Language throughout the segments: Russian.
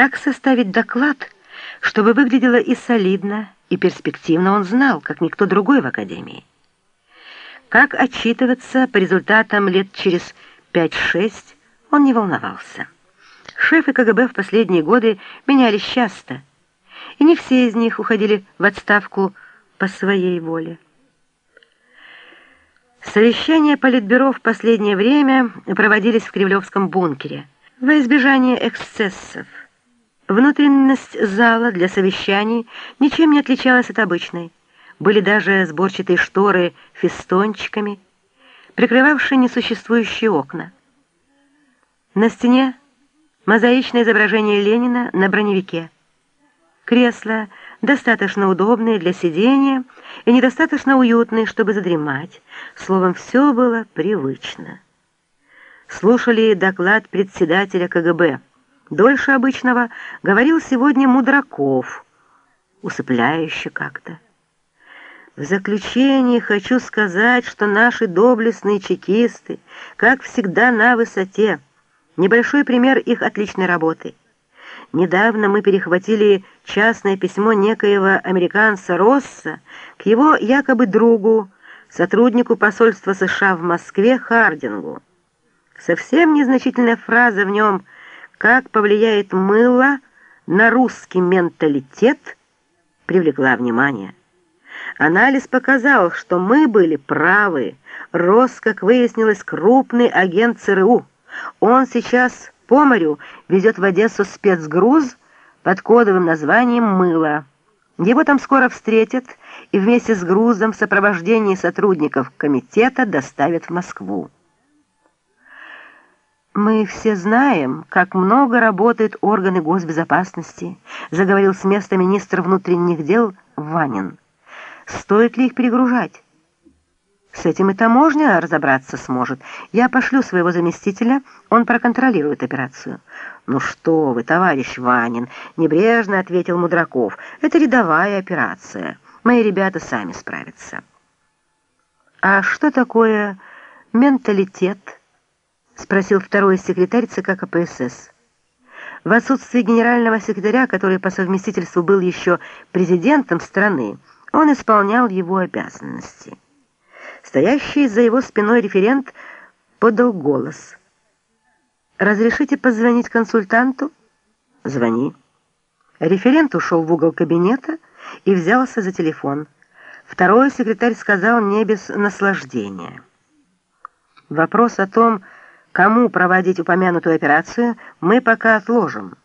Как составить доклад, чтобы выглядело и солидно, и перспективно он знал, как никто другой в Академии. Как отчитываться по результатам лет через 5-6, он не волновался. Шефы КГБ в последние годы менялись часто, и не все из них уходили в отставку по своей воле. Совещания Политбюро в последнее время проводились в Кремлевском бункере во избежание эксцессов. Внутренность зала для совещаний ничем не отличалась от обычной. Были даже сборчатые шторы фестончиками, прикрывавшие несуществующие окна. На стене мозаичное изображение Ленина на броневике. Кресла достаточно удобные для сидения и недостаточно уютные, чтобы задремать. Словом, все было привычно. Слушали доклад председателя КГБ. Дольше обычного говорил сегодня Мудраков, усыпляюще как-то. В заключение хочу сказать, что наши доблестные чекисты, как всегда, на высоте. Небольшой пример их отличной работы. Недавно мы перехватили частное письмо некоего американца Росса к его якобы другу, сотруднику посольства США в Москве Хардингу. Совсем незначительная фраза в нем «Как повлияет мыло на русский менталитет» привлекла внимание. Анализ показал, что мы были правы. Росс, как выяснилось, крупный агент ЦРУ. Он сейчас по морю везет в Одессу спецгруз под кодовым названием «Мыло». Его там скоро встретят и вместе с грузом в сопровождении сотрудников комитета доставят в Москву. «Мы все знаем, как много работают органы госбезопасности», заговорил с места министр внутренних дел Ванин. «Стоит ли их перегружать?» С этим и таможня разобраться сможет. Я пошлю своего заместителя, он проконтролирует операцию. «Ну что вы, товарищ Ванин!» — небрежно ответил Мудраков. «Это рядовая операция. Мои ребята сами справятся». «А что такое менталитет?» — спросил второй секретарь ЦК КПСС. В отсутствие генерального секретаря, который по совместительству был еще президентом страны, он исполнял его обязанности. Стоящий за его спиной референт подал голос. «Разрешите позвонить консультанту?» «Звони». Референт ушел в угол кабинета и взялся за телефон. Второй секретарь сказал не без наслаждения. Вопрос о том, кому проводить упомянутую операцию, мы пока отложим.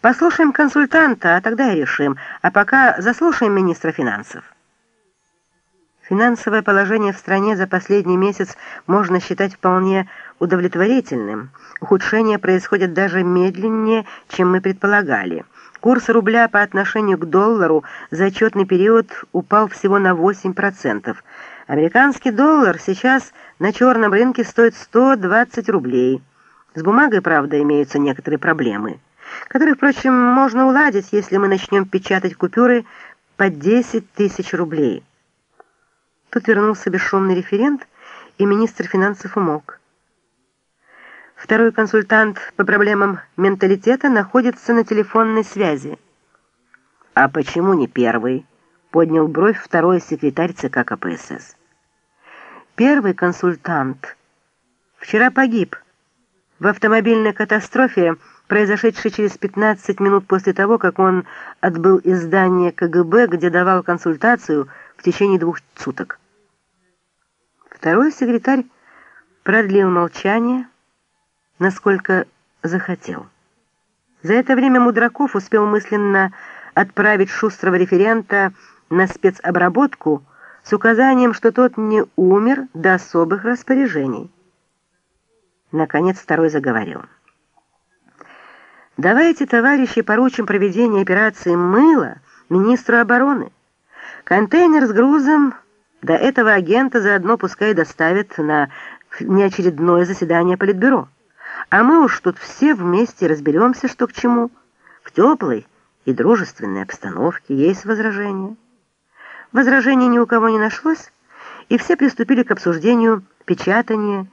Послушаем консультанта, а тогда и решим, а пока заслушаем министра финансов. Финансовое положение в стране за последний месяц можно считать вполне удовлетворительным. Ухудшения происходят даже медленнее, чем мы предполагали. Курс рубля по отношению к доллару за отчетный период упал всего на 8%. Американский доллар сейчас на черном рынке стоит 120 рублей. С бумагой, правда, имеются некоторые проблемы, которые, впрочем, можно уладить, если мы начнем печатать купюры по 10 тысяч рублей. Тут вернулся бесшумный референт, и министр финансов умолк. Второй консультант по проблемам менталитета находится на телефонной связи. «А почему не первый?» — поднял бровь второй секретарь ЦК КПСС. «Первый консультант вчера погиб в автомобильной катастрофе, произошедшей через 15 минут после того, как он отбыл из здания КГБ, где давал консультацию в течение двух суток. Второй секретарь продлил молчание, насколько захотел. За это время Мудраков успел мысленно отправить шустрого референта на спецобработку с указанием, что тот не умер до особых распоряжений. Наконец второй заговорил. «Давайте, товарищи, поручим проведение операции «Мыло» министру обороны. Контейнер с грузом до этого агента заодно пускай доставят на неочередное заседание Политбюро. А мы уж тут все вместе разберемся, что к чему. В теплой и дружественной обстановке есть возражения. Возражений ни у кого не нашлось, и все приступили к обсуждению печатания